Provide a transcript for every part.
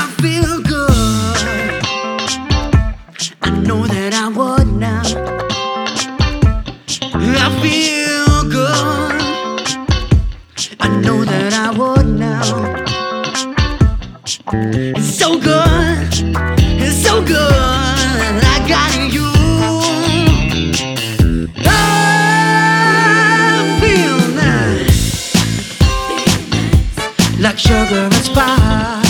I feel good. I know that I would now. I feel good. I know that I would now. It's so good. It's so good. I got you. I feel nice. Like sugar and spice.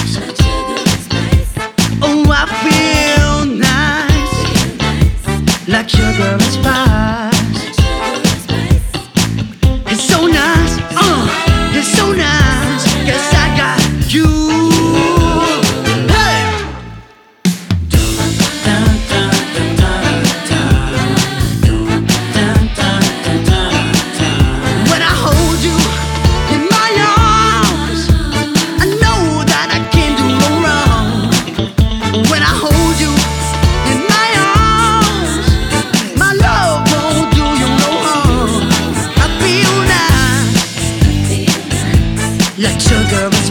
like sugar was